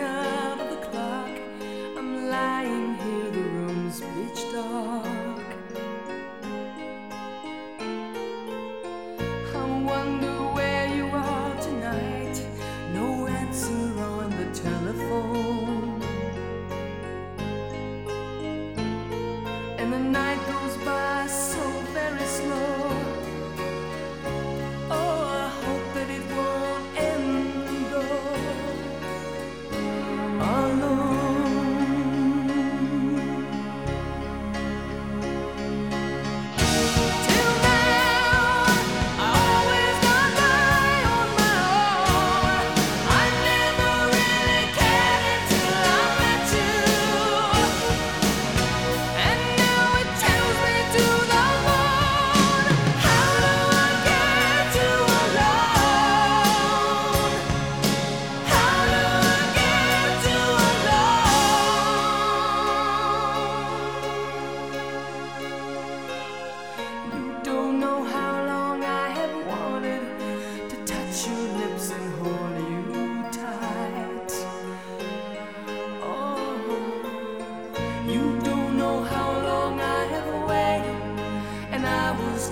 of the clock. I'm lying here, the room's pitch dark. I wonder where you are tonight. No answer on the telephone. And the night goes by so very slow.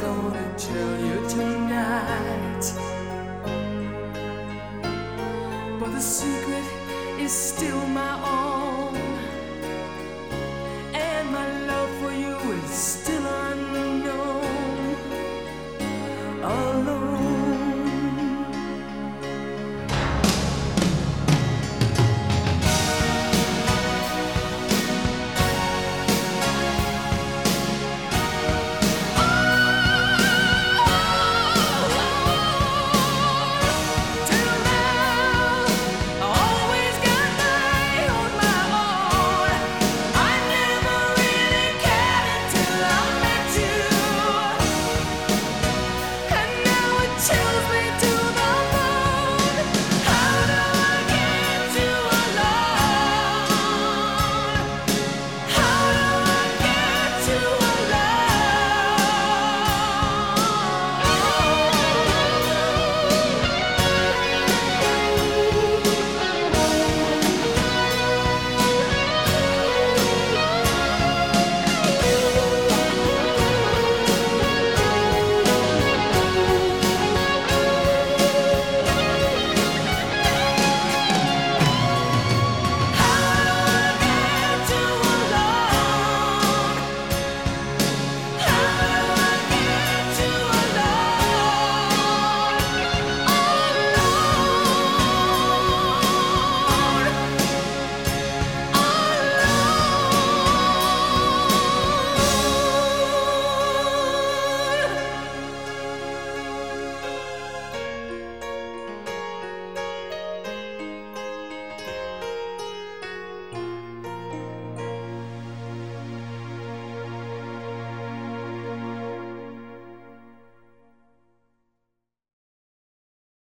gonna tell you tonight. But the secret.